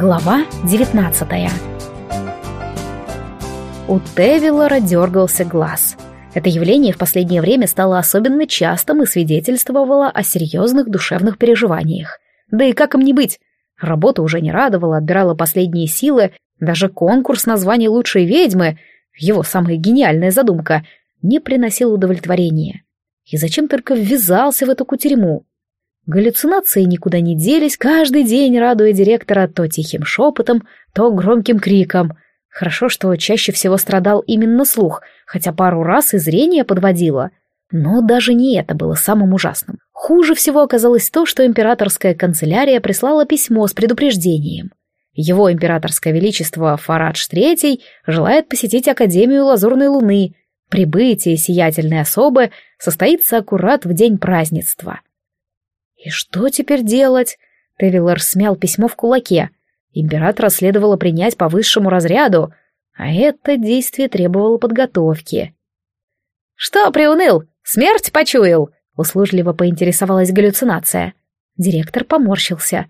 Глава 19 У Тевилора дергался глаз. Это явление в последнее время стало особенно частым и свидетельствовало о серьезных душевных переживаниях. Да и как им не быть? Работа уже не радовала, отбирала последние силы, даже конкурс на звание лучшей ведьмы, его самая гениальная задумка, не приносил удовлетворения. И зачем только ввязался в эту кутерьму? Галлюцинации никуда не делись, каждый день радуя директора то тихим шепотом, то громким криком. Хорошо, что чаще всего страдал именно слух, хотя пару раз и зрение подводило. Но даже не это было самым ужасным. Хуже всего оказалось то, что императорская канцелярия прислала письмо с предупреждением. Его императорское величество Фарадж III желает посетить Академию Лазурной Луны. Прибытие сиятельной особы состоится аккурат в день празднества. И что теперь делать? Тевиллер смял письмо в кулаке. Императора следовало принять по высшему разряду, а это действие требовало подготовки. «Что приуныл? Смерть почуял?» — услужливо поинтересовалась галлюцинация. Директор поморщился.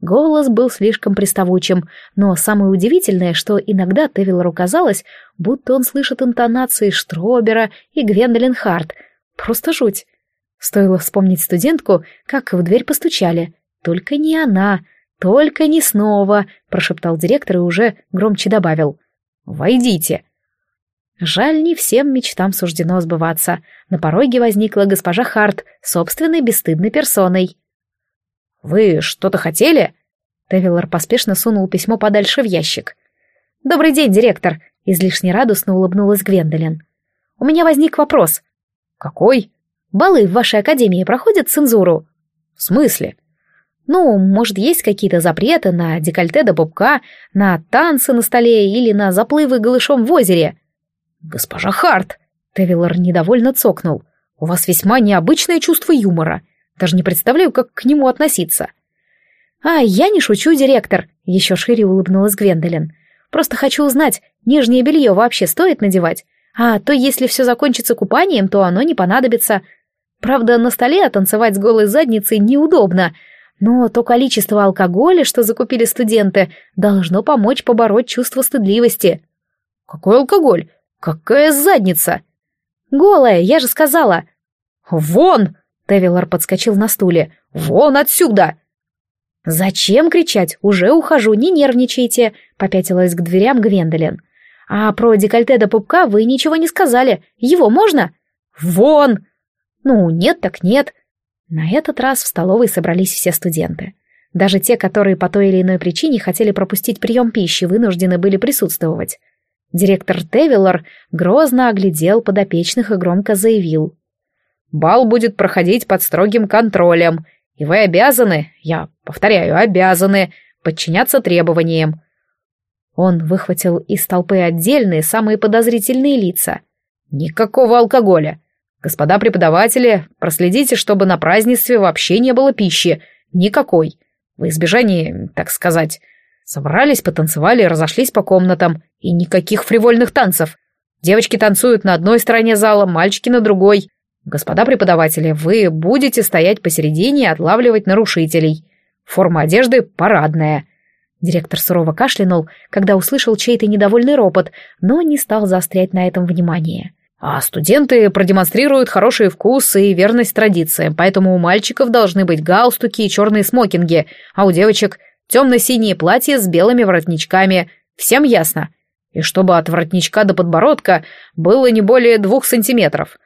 Голос был слишком приставучим, но самое удивительное, что иногда Тевиллеру казалось, будто он слышит интонации Штробера и Гвендолин Харт. Просто жуть. Стоило вспомнить студентку, как в дверь постучали. «Только не она, только не снова», — прошептал директор и уже громче добавил. «Войдите». Жаль, не всем мечтам суждено сбываться. На пороге возникла госпожа Харт, собственной бесстыдной персоной. «Вы что-то хотели?» Тевиллар поспешно сунул письмо подальше в ящик. «Добрый день, директор!» — излишне радостно улыбнулась Гвендолин. «У меня возник вопрос». «Какой?» Балы в вашей академии проходят цензуру? В смысле? Ну, может, есть какие-то запреты на декольте до пупка, на танцы на столе или на заплывы голышом в озере? Госпожа Харт, Тевиллар недовольно цокнул. У вас весьма необычное чувство юмора. Даже не представляю, как к нему относиться. А, я не шучу, директор, еще шире улыбнулась Гвендолин. Просто хочу узнать, нижнее белье вообще стоит надевать? А то если все закончится купанием, то оно не понадобится. Правда, на столе танцевать с голой задницей неудобно, но то количество алкоголя, что закупили студенты, должно помочь побороть чувство стыдливости. Какой алкоголь? Какая задница? Голая, я же сказала. Вон! Тевилор подскочил на стуле. Вон отсюда! «Зачем кричать? Уже ухожу, не нервничайте», — попятилась к дверям Гвендолин. «А про декольте до пупка вы ничего не сказали. Его можно?» «Вон!» Ну, нет так нет. На этот раз в столовой собрались все студенты. Даже те, которые по той или иной причине хотели пропустить прием пищи, вынуждены были присутствовать. Директор Тевиллар грозно оглядел подопечных и громко заявил. «Бал будет проходить под строгим контролем, и вы обязаны, я повторяю, обязаны, подчиняться требованиям». Он выхватил из толпы отдельные, самые подозрительные лица. «Никакого алкоголя, Господа преподаватели, проследите, чтобы на празднестве вообще не было пищи. Никакой. В избежание, так сказать. Собрались, потанцевали, разошлись по комнатам. И никаких фривольных танцев. Девочки танцуют на одной стороне зала, мальчики на другой. Господа преподаватели, вы будете стоять посередине и отлавливать нарушителей. Форма одежды парадная. Директор сурово кашлянул, когда услышал чей-то недовольный ропот, но не стал заострять на этом внимание. А студенты продемонстрируют хороший вкус и верность традициям, поэтому у мальчиков должны быть галстуки и черные смокинги, а у девочек темно-синие платья с белыми воротничками. Всем ясно? И чтобы от воротничка до подбородка было не более двух сантиметров.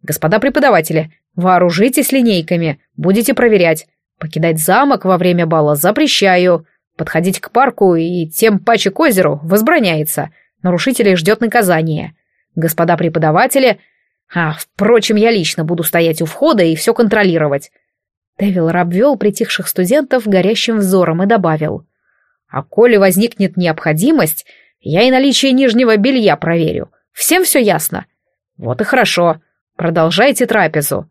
Господа преподаватели, вооружитесь линейками, будете проверять. Покидать замок во время бала запрещаю. Подходить к парку и тем паче к озеру возбраняется. Нарушителей ждет наказание господа преподаватели... А, впрочем, я лично буду стоять у входа и все контролировать. Тевилор обвел притихших студентов горящим взором и добавил. А коли возникнет необходимость, я и наличие нижнего белья проверю. Всем все ясно? Вот и хорошо. Продолжайте трапезу.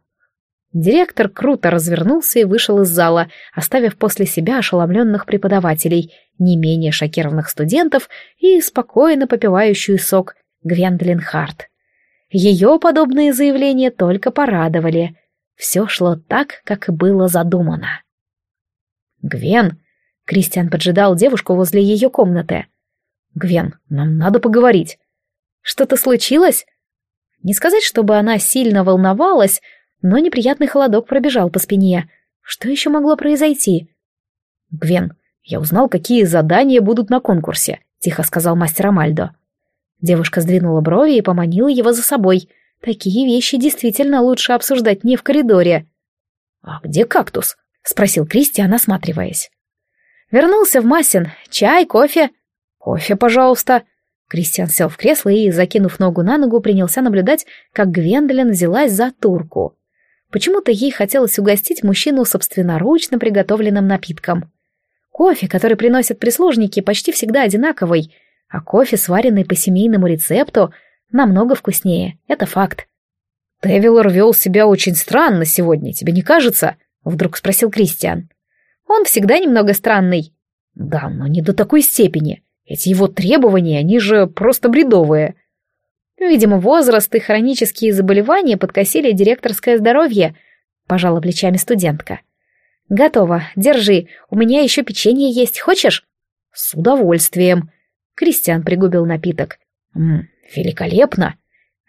Директор круто развернулся и вышел из зала, оставив после себя ошеломленных преподавателей, не менее шокированных студентов и спокойно попивающую сок Гвендолин Харт. Ее подобные заявления только порадовали. Все шло так, как было задумано. «Гвен, Кристиан поджидал девушку возле ее комнаты. «Гвен, нам надо поговорить». «Что-то случилось?» Не сказать, чтобы она сильно волновалась, но неприятный холодок пробежал по спине. Что еще могло произойти? «Гвен, я узнал, какие задания будут на конкурсе», — тихо сказал мастер Амальдо. Девушка сдвинула брови и поманила его за собой. Такие вещи действительно лучше обсуждать не в коридоре. «А где кактус?» — спросил Кристиан, осматриваясь. «Вернулся в Массин. Чай, кофе?» «Кофе, пожалуйста». Кристиан сел в кресло и, закинув ногу на ногу, принялся наблюдать, как Гвендолин взялась за турку. Почему-то ей хотелось угостить мужчину собственноручно приготовленным напитком. Кофе, который приносят прислужники, почти всегда одинаковый, а кофе, сваренный по семейному рецепту, намного вкуснее, это факт. «Тевилор вел себя очень странно сегодня, тебе не кажется?» — вдруг спросил Кристиан. «Он всегда немного странный». «Да, но не до такой степени. Эти его требования, они же просто бредовые». Видимо, возраст и хронические заболевания подкосили директорское здоровье, пожала плечами студентка. Готово, держи, у меня еще печенье есть, хочешь? С удовольствием. Кристиан пригубил напиток. М великолепно.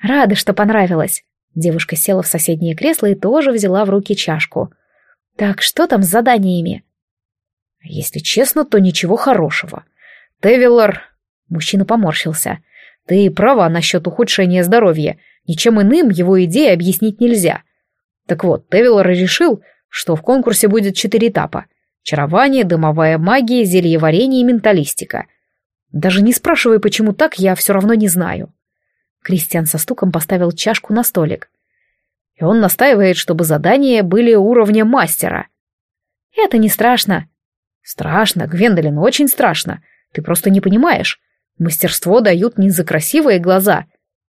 Рада, что понравилось. Девушка села в соседнее кресло и тоже взяла в руки чашку. Так что там с заданиями? Если честно, то ничего хорошего. Тевиллар... Мужчина поморщился. Ты права насчет ухудшения здоровья. Ничем иным его идеи объяснить нельзя. Так вот, Тевилор решил, что в конкурсе будет четыре этапа. Чарование, дымовая магия, зельеварение и менталистика. Даже не спрашивай, почему так, я все равно не знаю. Кристиан со стуком поставил чашку на столик. И он настаивает, чтобы задания были уровня мастера. Это не страшно. Страшно, Гвендолин, очень страшно. Ты просто не понимаешь. Мастерство дают не за красивые глаза.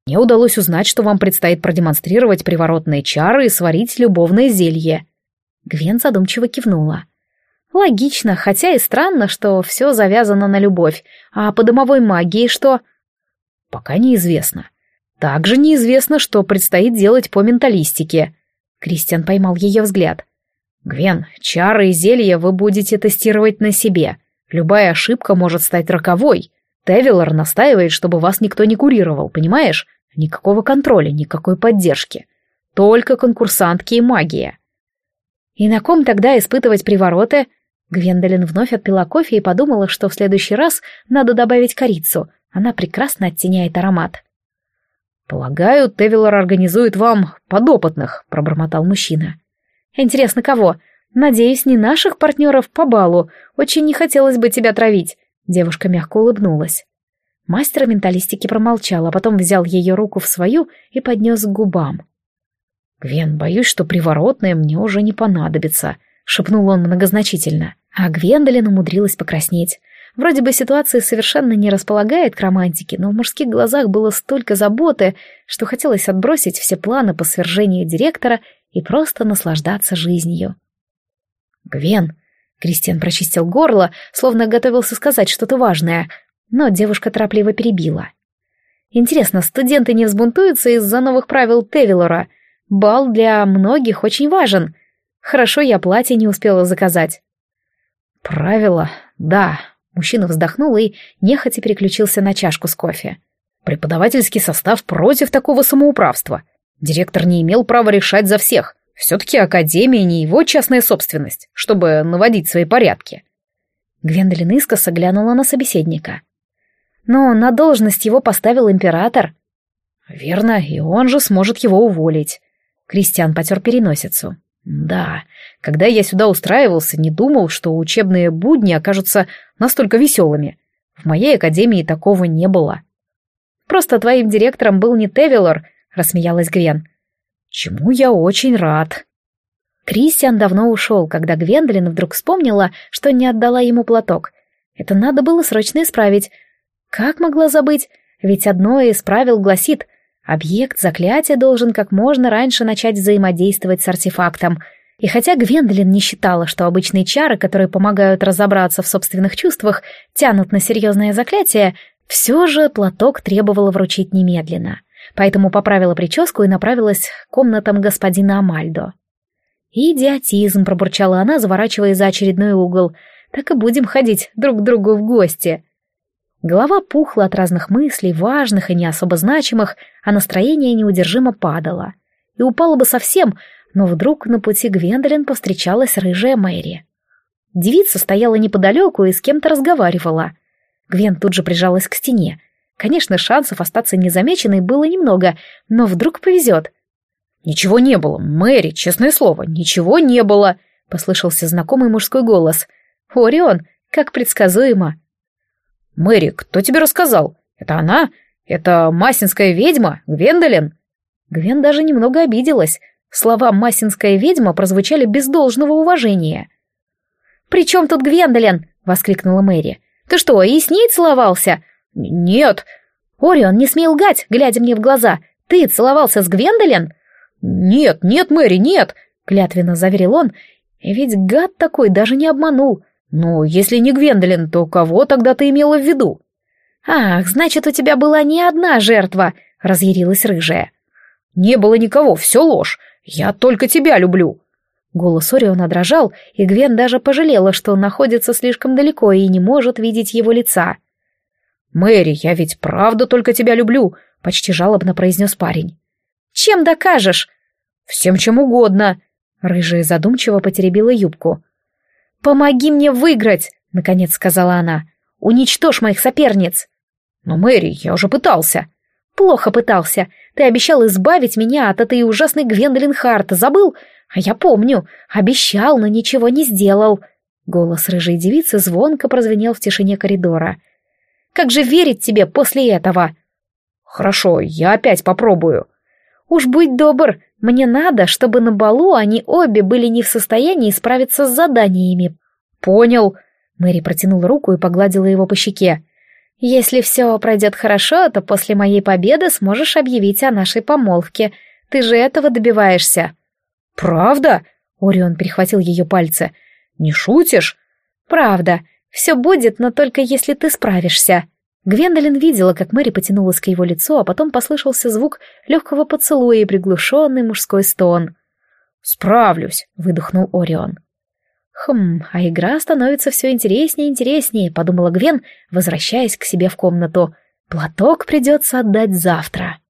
Мне удалось узнать, что вам предстоит продемонстрировать приворотные чары и сварить любовное зелье». Гвен задумчиво кивнула. «Логично, хотя и странно, что все завязано на любовь. А по домовой магии что?» «Пока неизвестно. Также неизвестно, что предстоит делать по менталистике». Кристиан поймал ее взгляд. «Гвен, чары и зелья вы будете тестировать на себе. Любая ошибка может стать роковой. Тевилор настаивает, чтобы вас никто не курировал, понимаешь? Никакого контроля, никакой поддержки. Только конкурсантки и магия. И на ком тогда испытывать привороты? Гвендолин вновь отпила кофе и подумала, что в следующий раз надо добавить корицу. Она прекрасно оттеняет аромат. «Полагаю, Тевилор организует вам подопытных», — пробормотал мужчина. «Интересно, кого? Надеюсь, не наших партнеров по балу. Очень не хотелось бы тебя травить. Девушка мягко улыбнулась. Мастер менталистики промолчал, а потом взял ее руку в свою и поднес к губам. «Гвен, боюсь, что приворотное мне уже не понадобится», — шепнул он многозначительно. А Гвендолин умудрилась покраснеть. Вроде бы ситуация совершенно не располагает к романтике, но в мужских глазах было столько заботы, что хотелось отбросить все планы по свержению директора и просто наслаждаться жизнью. «Гвен, Кристиан прочистил горло, словно готовился сказать что-то важное, но девушка торопливо перебила. «Интересно, студенты не взбунтуются из-за новых правил Тевилора? Бал для многих очень важен. Хорошо, я платье не успела заказать». «Правила? Да». Мужчина вздохнул и нехотя переключился на чашку с кофе. «Преподавательский состав против такого самоуправства. Директор не имел права решать за всех. Все-таки Академия не его частная собственность, чтобы наводить свои порядки. Гвендолин искоса глянула на собеседника. Но на должность его поставил император. Верно, и он же сможет его уволить. Кристиан потер переносицу. Да, когда я сюда устраивался, не думал, что учебные будни окажутся настолько веселыми. В моей академии такого не было. Просто твоим директором был не Тевилор, рассмеялась Гвен чему я очень рад. Кристиан давно ушел, когда Гвендолин вдруг вспомнила, что не отдала ему платок. Это надо было срочно исправить. Как могла забыть? Ведь одно из правил гласит, объект заклятия должен как можно раньше начать взаимодействовать с артефактом. И хотя Гвендолин не считала, что обычные чары, которые помогают разобраться в собственных чувствах, тянут на серьезное заклятие, все же платок требовало вручить немедленно поэтому поправила прическу и направилась к комнатам господина Амальдо. «Идиотизм», — пробурчала она, заворачивая за очередной угол. так и будем ходить друг к другу в гости. Голова пухла от разных мыслей, важных и не особо значимых, а настроение неудержимо падало. И упало бы совсем, но вдруг на пути Гвендолин повстречалась рыжая Мэри. Девица стояла неподалеку и с кем-то разговаривала. Гвен тут же прижалась к стене. Конечно, шансов остаться незамеченной было немного, но вдруг повезет. «Ничего не было, Мэри, честное слово, ничего не было», — послышался знакомый мужской голос. «Орион, как предсказуемо». «Мэри, кто тебе рассказал? Это она? Это масинская ведьма, Гвендолин?» Гвен даже немного обиделась. Слова «масинская ведьма» прозвучали без должного уважения. «При чем тут Гвендолин?» — воскликнула Мэри. «Ты что, и с ней целовался?» «Нет». «Орион, не смей лгать, глядя мне в глаза. Ты целовался с Гвендолин?» «Нет, нет, Мэри, нет!» — клятвенно заверил он. Ведь гад такой даже не обманул. «Ну, если не Гвендолин, то кого тогда ты имела в виду?» «Ах, значит, у тебя была не одна жертва», — разъярилась рыжая. «Не было никого, все ложь. Я только тебя люблю». Голос Ориона дрожал, и Гвен даже пожалела, что находится слишком далеко и не может видеть его лица. «Мэри, я ведь правда только тебя люблю», — почти жалобно произнес парень. «Чем докажешь?» «Всем чем угодно». Рыжая задумчиво потеребила юбку. «Помоги мне выиграть», — наконец сказала она. «Уничтожь моих соперниц». «Но, Мэри, я уже пытался». «Плохо пытался. Ты обещал избавить меня от этой ужасной Гвендолин Харта. Забыл? А я помню. Обещал, но ничего не сделал». Голос рыжей девицы звонко прозвенел в тишине коридора. «Как же верить тебе после этого?» «Хорошо, я опять попробую». «Уж будь добр, мне надо, чтобы на балу они обе были не в состоянии справиться с заданиями». «Понял». Мэри протянула руку и погладила его по щеке. «Если все пройдет хорошо, то после моей победы сможешь объявить о нашей помолвке. Ты же этого добиваешься». «Правда?» — Орион перехватил ее пальцы. «Не шутишь?» «Правда. Все будет, но только если ты справишься». Гвендолин видела, как Мэри потянулась к его лицу, а потом послышался звук легкого поцелуя и приглушенный мужской стон. «Справлюсь», — выдохнул Орион. «Хм, а игра становится все интереснее и интереснее», — подумала Гвен, возвращаясь к себе в комнату. «Платок придется отдать завтра».